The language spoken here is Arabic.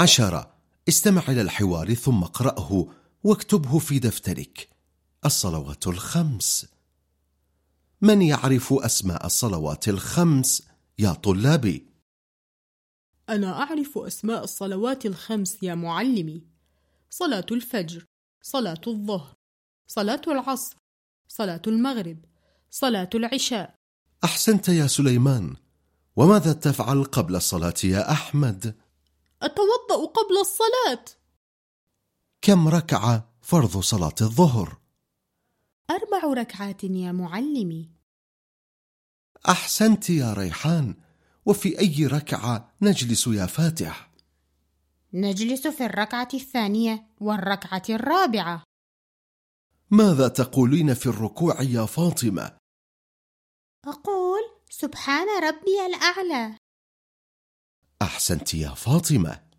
عشرة استمع إلى الحوار ثم اقرأه واكتبه في دفترك. الصلوات الخمس. من يعرف أسماء الصلوات الخمس؟ يا طلابي؟ أنا أعرف أسماء الصلوات الخمس يا معلمي. صلاة الفجر صلاة الظهر صلاة العصر صلاة المغرب صلاة العشاء. أحسنت يا سليمان. وماذا تفعل قبل الصلاة يا أحمد؟ أتوضأ قبل الصلاة كم ركعة فرض صلاة الظهر؟ أربع ركعات يا معلمي أحسنت يا ريحان وفي أي ركعة نجلس يا فاتح؟ نجلس في الركعة الثانية والركعة الرابعة ماذا تقولين في الركوع يا فاطمة؟ أقول سبحان ربي الأعلى أحسنت يا فاطمة.